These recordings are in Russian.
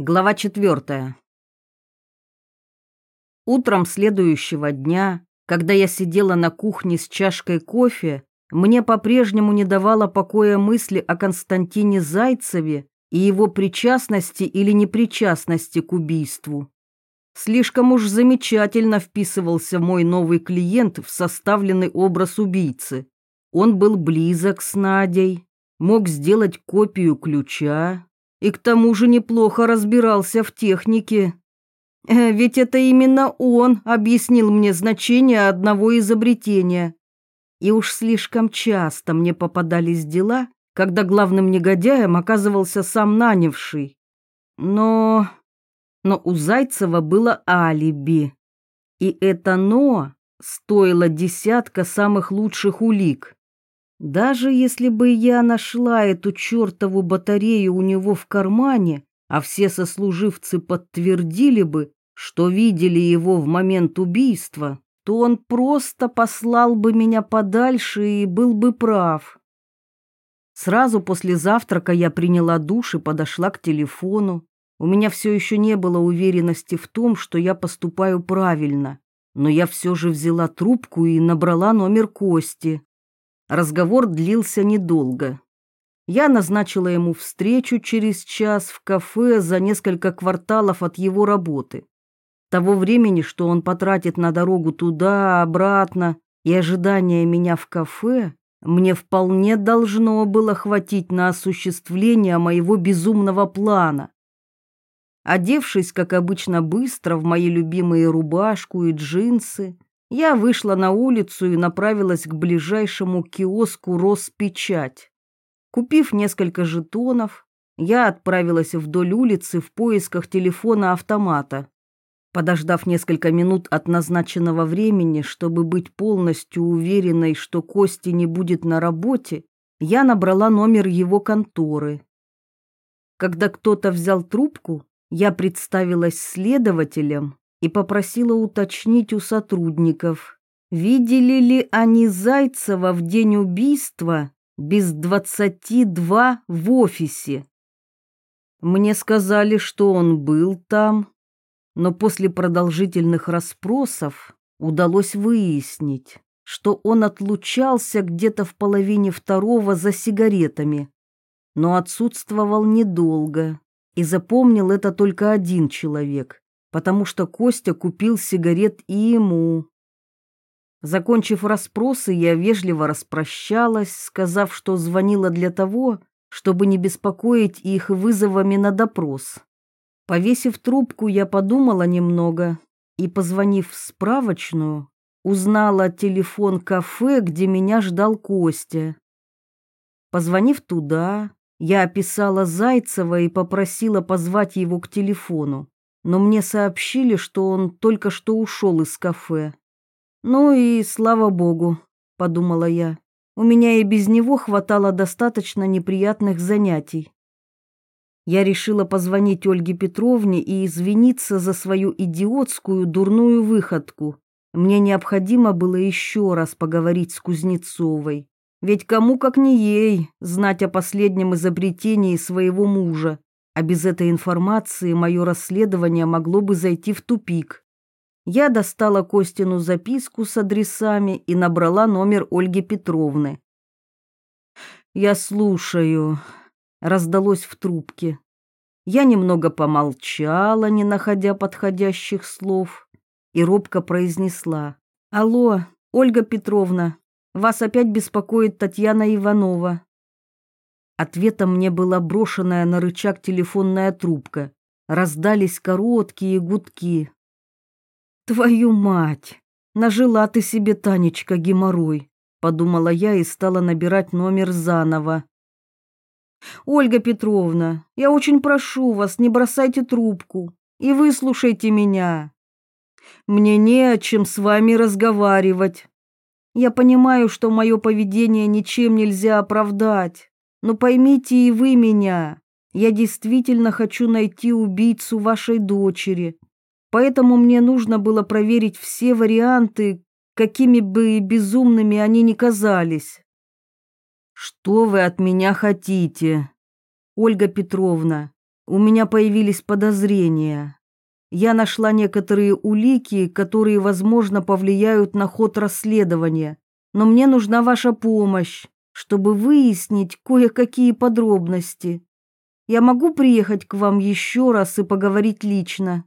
Глава четвертая. Утром следующего дня, когда я сидела на кухне с чашкой кофе, мне по-прежнему не давала покоя мысли о Константине Зайцеве и его причастности или непричастности к убийству. Слишком уж замечательно вписывался мой новый клиент в составленный образ убийцы. Он был близок с Надей, мог сделать копию ключа, и к тому же неплохо разбирался в технике. Э, ведь это именно он объяснил мне значение одного изобретения. И уж слишком часто мне попадались дела, когда главным негодяем оказывался сам нанявший. Но... но у Зайцева было алиби. И это «но» стоило десятка самых лучших улик. Даже если бы я нашла эту чертову батарею у него в кармане, а все сослуживцы подтвердили бы, что видели его в момент убийства, то он просто послал бы меня подальше и был бы прав. Сразу после завтрака я приняла душ и подошла к телефону. У меня все еще не было уверенности в том, что я поступаю правильно, но я все же взяла трубку и набрала номер Кости. Разговор длился недолго. Я назначила ему встречу через час в кафе за несколько кварталов от его работы. Того времени, что он потратит на дорогу туда, обратно и ожидание меня в кафе, мне вполне должно было хватить на осуществление моего безумного плана. Одевшись, как обычно, быстро в мои любимые рубашку и джинсы, я вышла на улицу и направилась к ближайшему киоску «Роспечать». Купив несколько жетонов, я отправилась вдоль улицы в поисках телефона-автомата. Подождав несколько минут от назначенного времени, чтобы быть полностью уверенной, что Кости не будет на работе, я набрала номер его конторы. Когда кто-то взял трубку, я представилась следователем и попросила уточнить у сотрудников, видели ли они Зайцева в день убийства без двадцати два в офисе. Мне сказали, что он был там, но после продолжительных расспросов удалось выяснить, что он отлучался где-то в половине второго за сигаретами, но отсутствовал недолго, и запомнил это только один человек потому что Костя купил сигарет и ему. Закончив расспросы, я вежливо распрощалась, сказав, что звонила для того, чтобы не беспокоить их вызовами на допрос. Повесив трубку, я подумала немного и, позвонив в справочную, узнала телефон кафе, где меня ждал Костя. Позвонив туда, я описала Зайцева и попросила позвать его к телефону но мне сообщили, что он только что ушел из кафе. «Ну и слава богу», — подумала я, — «у меня и без него хватало достаточно неприятных занятий». Я решила позвонить Ольге Петровне и извиниться за свою идиотскую дурную выходку. Мне необходимо было еще раз поговорить с Кузнецовой. Ведь кому, как не ей, знать о последнем изобретении своего мужа а без этой информации мое расследование могло бы зайти в тупик. Я достала Костину записку с адресами и набрала номер Ольги Петровны. «Я слушаю», — раздалось в трубке. Я немного помолчала, не находя подходящих слов, и робко произнесла. «Алло, Ольга Петровна, вас опять беспокоит Татьяна Иванова. Ответом мне была брошенная на рычаг телефонная трубка. Раздались короткие гудки. «Твою мать! Нажила ты себе, Танечка, геморрой!» Подумала я и стала набирать номер заново. «Ольга Петровна, я очень прошу вас, не бросайте трубку и выслушайте меня. Мне не о чем с вами разговаривать. Я понимаю, что мое поведение ничем нельзя оправдать. Но поймите и вы меня. Я действительно хочу найти убийцу вашей дочери. Поэтому мне нужно было проверить все варианты, какими бы безумными они ни казались. Что вы от меня хотите? Ольга Петровна, у меня появились подозрения. Я нашла некоторые улики, которые, возможно, повлияют на ход расследования, но мне нужна ваша помощь, чтобы выяснить кое-какие подробности. Я могу приехать к вам еще раз и поговорить лично.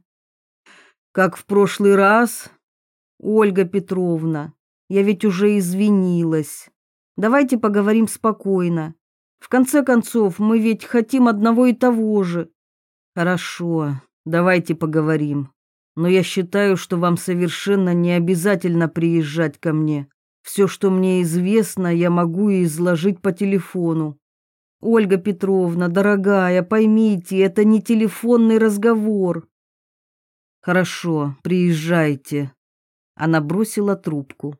Как в прошлый раз, Ольга Петровна, я ведь уже извинилась. Давайте поговорим спокойно. В конце концов, мы ведь хотим одного и того же. Хорошо, давайте поговорим. Но я считаю, что вам совершенно не обязательно приезжать ко мне. Все, что мне известно, я могу изложить по телефону. Ольга Петровна, дорогая, поймите, это не телефонный разговор. Хорошо, приезжайте. Она бросила трубку.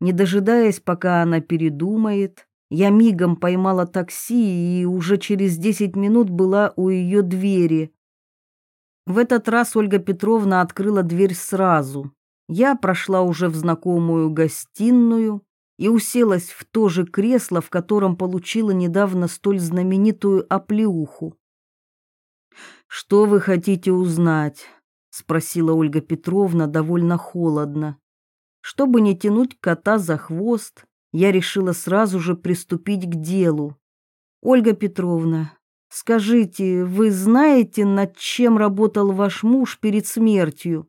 Не дожидаясь, пока она передумает, я мигом поймала такси и уже через десять минут была у ее двери. В этот раз Ольга Петровна открыла дверь сразу. Я прошла уже в знакомую гостиную и уселась в то же кресло, в котором получила недавно столь знаменитую оплеуху. «Что вы хотите узнать?» — спросила Ольга Петровна довольно холодно. Чтобы не тянуть кота за хвост, я решила сразу же приступить к делу. «Ольга Петровна, скажите, вы знаете, над чем работал ваш муж перед смертью?»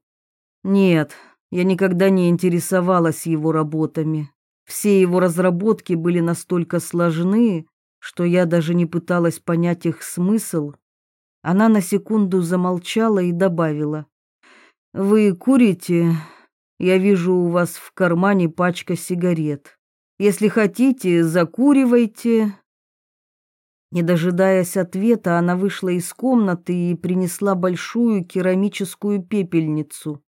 «Нет, я никогда не интересовалась его работами. Все его разработки были настолько сложны, что я даже не пыталась понять их смысл. Она на секунду замолчала и добавила. «Вы курите? Я вижу у вас в кармане пачка сигарет». Если хотите, закуривайте. Не дожидаясь ответа, она вышла из комнаты и принесла большую керамическую пепельницу.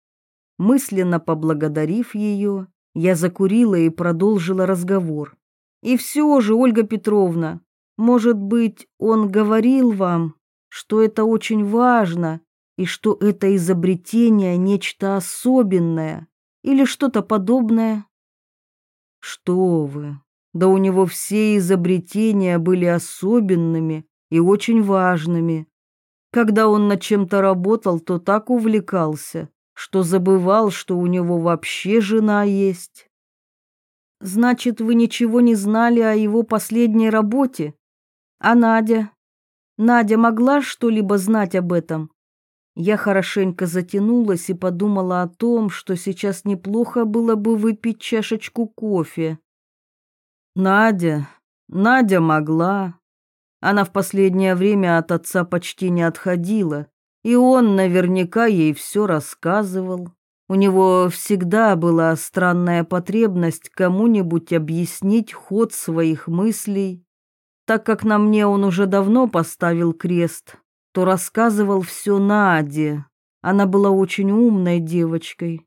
Мысленно поблагодарив ее, я закурила и продолжила разговор. И все же, Ольга Петровна, может быть, он говорил вам, что это очень важно и что это изобретение нечто особенное или что-то подобное? Что вы? Да у него все изобретения были особенными и очень важными. Когда он над чем-то работал, то так увлекался, что забывал, что у него вообще жена есть. Значит, вы ничего не знали о его последней работе? А Надя? Надя могла что-либо знать об этом? Я хорошенько затянулась и подумала о том, что сейчас неплохо было бы выпить чашечку кофе. Надя, Надя могла. Она в последнее время от отца почти не отходила, и он наверняка ей все рассказывал. У него всегда была странная потребность кому-нибудь объяснить ход своих мыслей. Так как на мне он уже давно поставил крест, то рассказывал все Наде. Она была очень умной девочкой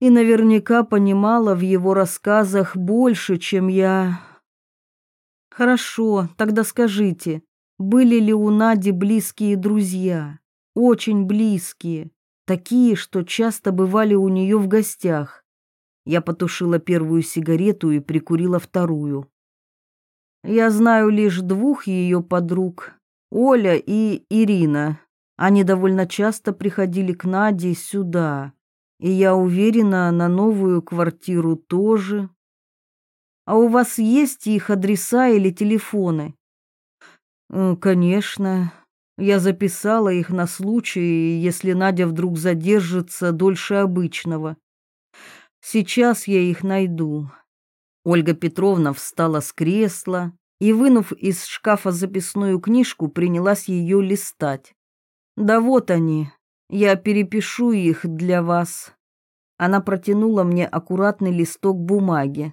и наверняка понимала в его рассказах больше, чем я. Хорошо, тогда скажите, были ли у Нади близкие друзья? Очень близкие, такие, что часто бывали у нее в гостях. Я потушила первую сигарету и прикурила вторую. Я знаю лишь двух ее подруг, Оля и Ирина. Они довольно часто приходили к Наде сюда. И я уверена, на новую квартиру тоже. А у вас есть их адреса или телефоны? Конечно. Я записала их на случай, если Надя вдруг задержится дольше обычного. Сейчас я их найду. Ольга Петровна встала с кресла, и, вынув из шкафа записную книжку, принялась ее листать. «Да вот они, я перепишу их для вас». Она протянула мне аккуратный листок бумаги.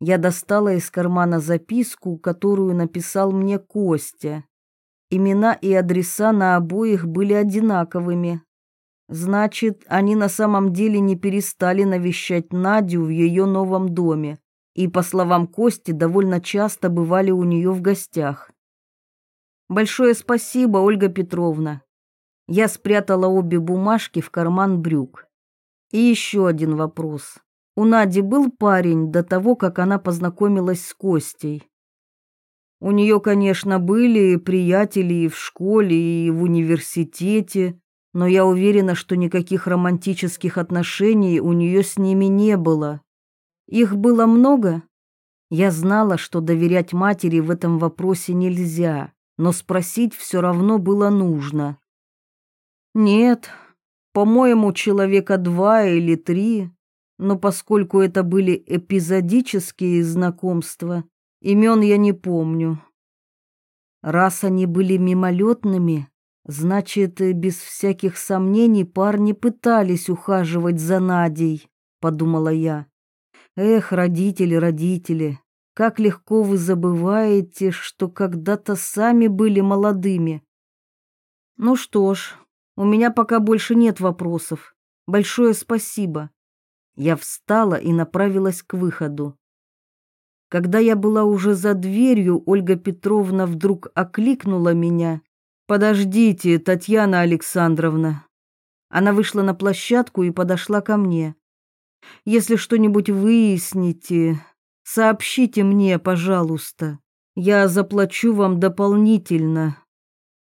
Я достала из кармана записку, которую написал мне Костя. Имена и адреса на обоих были одинаковыми. Значит, они на самом деле не перестали навещать Надю в ее новом доме и, по словам Кости, довольно часто бывали у нее в гостях. «Большое спасибо, Ольга Петровна». Я спрятала обе бумажки в карман брюк. И еще один вопрос. У Нади был парень до того, как она познакомилась с Костей. У нее, конечно, были приятели и в школе, и в университете, но я уверена, что никаких романтических отношений у нее с ними не было. Их было много. Я знала, что доверять матери в этом вопросе нельзя, но спросить все равно было нужно. Нет, по-моему, человека два или три, но поскольку это были эпизодические знакомства, имен я не помню. Раз они были мимолетными, значит, без всяких сомнений парни пытались ухаживать за Надей, подумала я. Эх, родители, родители, как легко вы забываете, что когда-то сами были молодыми. Ну что ж, у меня пока больше нет вопросов. Большое спасибо. Я встала и направилась к выходу. Когда я была уже за дверью, Ольга Петровна вдруг окликнула меня. «Подождите, Татьяна Александровна». Она вышла на площадку и подошла ко мне. Если что-нибудь выясните, сообщите мне, пожалуйста. Я заплачу вам дополнительно.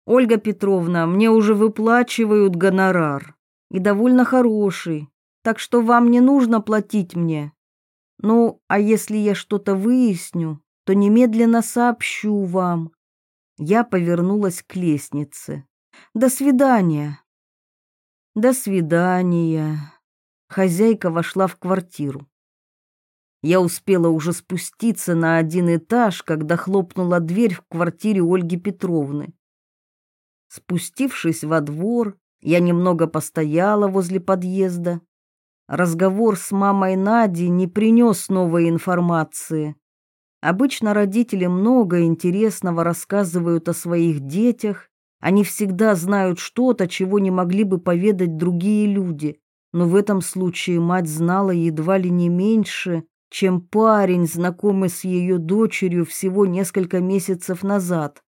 Ольга Петровна, мне уже выплачивают гонорар. И довольно хороший. Так что вам не нужно платить мне. Ну, а если я что-то выясню, то немедленно сообщу вам. Я повернулась к лестнице. До свидания. До свидания. Хозяйка вошла в квартиру. Я успела уже спуститься на один этаж, когда хлопнула дверь в квартире Ольги Петровны. Спустившись во двор, я немного постояла возле подъезда. Разговор с мамой Нади не принес новой информации. Обычно родители много интересного рассказывают о своих детях. Они всегда знают что-то, чего не могли бы поведать другие люди но в этом случае мать знала едва ли не меньше, чем парень, знакомый с ее дочерью всего несколько месяцев назад.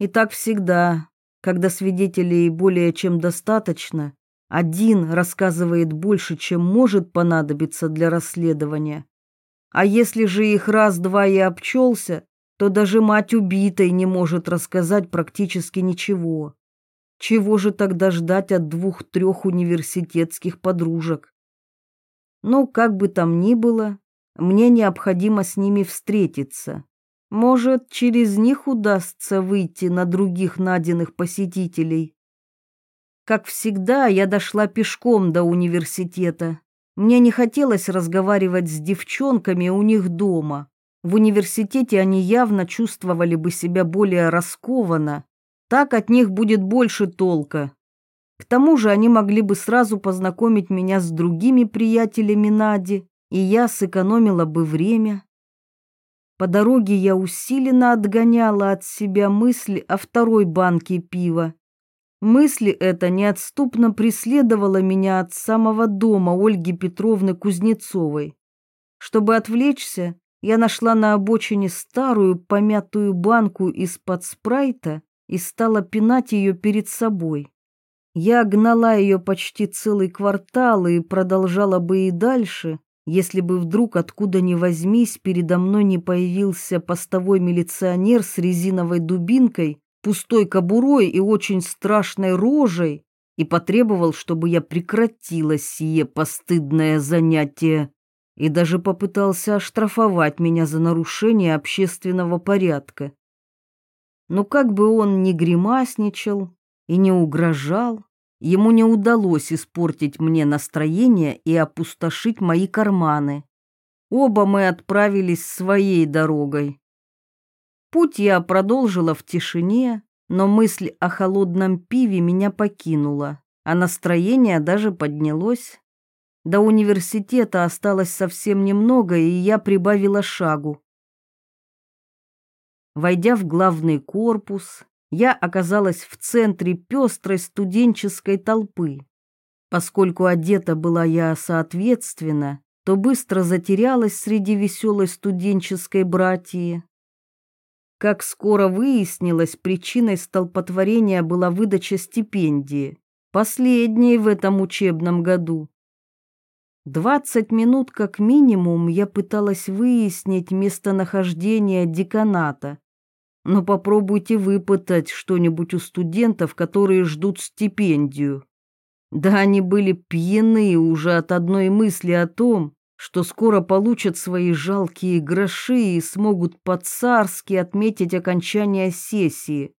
И так всегда, когда свидетелей более чем достаточно, один рассказывает больше, чем может понадобиться для расследования. А если же их раз-два и обчелся, то даже мать убитой не может рассказать практически ничего. Чего же тогда ждать от двух-трех университетских подружек? Ну, как бы там ни было, мне необходимо с ними встретиться. Может, через них удастся выйти на других найденных посетителей. Как всегда, я дошла пешком до университета. Мне не хотелось разговаривать с девчонками у них дома. В университете они явно чувствовали бы себя более раскованно, так от них будет больше толка. К тому же они могли бы сразу познакомить меня с другими приятелями Нади, и я сэкономила бы время. По дороге я усиленно отгоняла от себя мысли о второй банке пива. Мысли эта неотступно преследовала меня от самого дома Ольги Петровны Кузнецовой. Чтобы отвлечься, я нашла на обочине старую помятую банку из-под спрайта и стала пинать ее перед собой. Я гнала ее почти целый квартал и продолжала бы и дальше, если бы вдруг откуда ни возьмись передо мной не появился постовой милиционер с резиновой дубинкой, пустой кобурой и очень страшной рожей и потребовал, чтобы я прекратила сие постыдное занятие и даже попытался оштрафовать меня за нарушение общественного порядка. Но как бы он ни гримасничал и не угрожал, ему не удалось испортить мне настроение и опустошить мои карманы. Оба мы отправились своей дорогой. Путь я продолжила в тишине, но мысль о холодном пиве меня покинула, а настроение даже поднялось. До университета осталось совсем немного, и я прибавила шагу. Войдя в главный корпус, я оказалась в центре пестрой студенческой толпы. Поскольку одета была я соответственно, то быстро затерялась среди веселой студенческой братьи. Как скоро выяснилось, причиной столпотворения была выдача стипендии, последней в этом учебном году. Двадцать минут как минимум я пыталась выяснить местонахождение деканата, но попробуйте выпытать что-нибудь у студентов, которые ждут стипендию. Да они были пьяны уже от одной мысли о том, что скоро получат свои жалкие гроши и смогут по-царски отметить окончание сессии.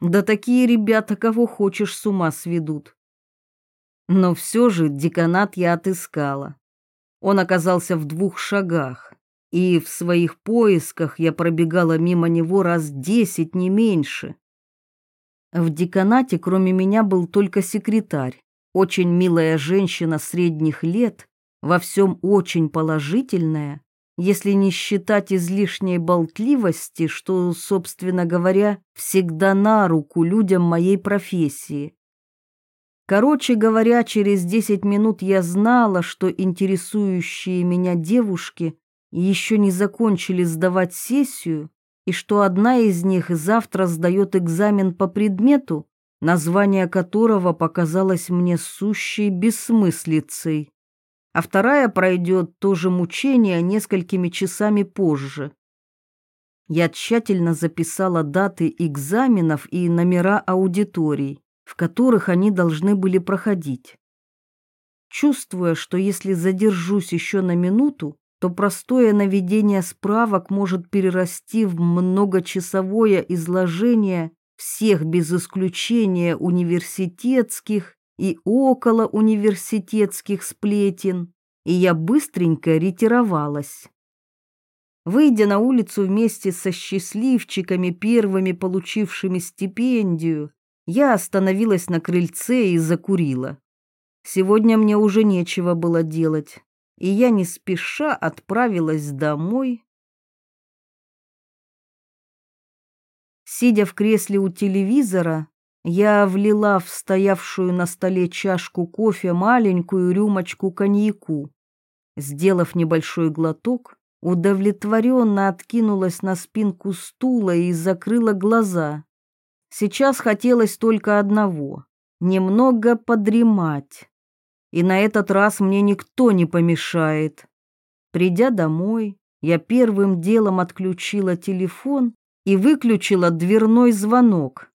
Да такие ребята, кого хочешь, с ума сведут. Но все же деканат я отыскала. Он оказался в двух шагах, и в своих поисках я пробегала мимо него раз десять, не меньше. В деканате кроме меня был только секретарь, очень милая женщина средних лет, во всем очень положительная, если не считать излишней болтливости, что, собственно говоря, всегда на руку людям моей профессии. Короче говоря, через десять минут я знала, что интересующие меня девушки еще не закончили сдавать сессию, и что одна из них завтра сдает экзамен по предмету, название которого показалось мне сущей бессмыслицей а вторая пройдет то же мучение несколькими часами позже. Я тщательно записала даты экзаменов и номера аудиторий, в которых они должны были проходить. Чувствуя, что если задержусь еще на минуту, то простое наведение справок может перерасти в многочасовое изложение всех без исключения университетских и около университетских сплетен, и я быстренько ретировалась. Выйдя на улицу вместе со счастливчиками, первыми получившими стипендию, я остановилась на крыльце и закурила. Сегодня мне уже нечего было делать, и я не спеша отправилась домой. Сидя в кресле у телевизора, я влила в стоявшую на столе чашку кофе маленькую рюмочку коньяку. Сделав небольшой глоток, удовлетворенно откинулась на спинку стула и закрыла глаза. Сейчас хотелось только одного — немного подремать. И на этот раз мне никто не помешает. Придя домой, я первым делом отключила телефон и выключила дверной звонок.